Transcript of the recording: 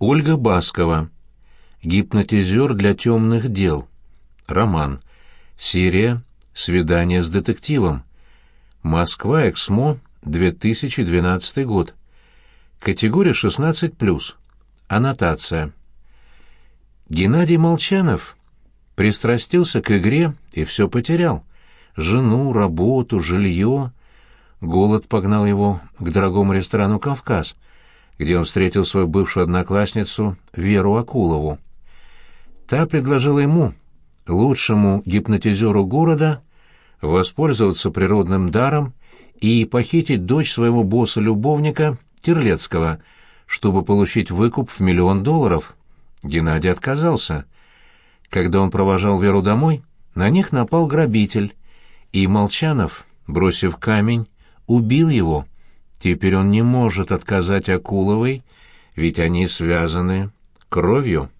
Ольга Баскова. Гипнотизер для темных дел. Роман. Серия «Свидание с детективом». Москва, Эксмо, 2012 год. Категория 16+. Аннотация. Геннадий Молчанов пристрастился к игре и все потерял. Жену, работу, жилье. Голод погнал его к дорогому ресторану «Кавказ», где он встретил свою бывшую одноклассницу Веру Акулову. Та предложила ему, лучшему гипнотизеру города, воспользоваться природным даром и похитить дочь своего босса-любовника Терлецкого, чтобы получить выкуп в миллион долларов. Геннадий отказался. Когда он провожал Веру домой, на них напал грабитель, и Молчанов, бросив камень, убил его. Теперь он не может отказать Акуловой, ведь они связаны кровью.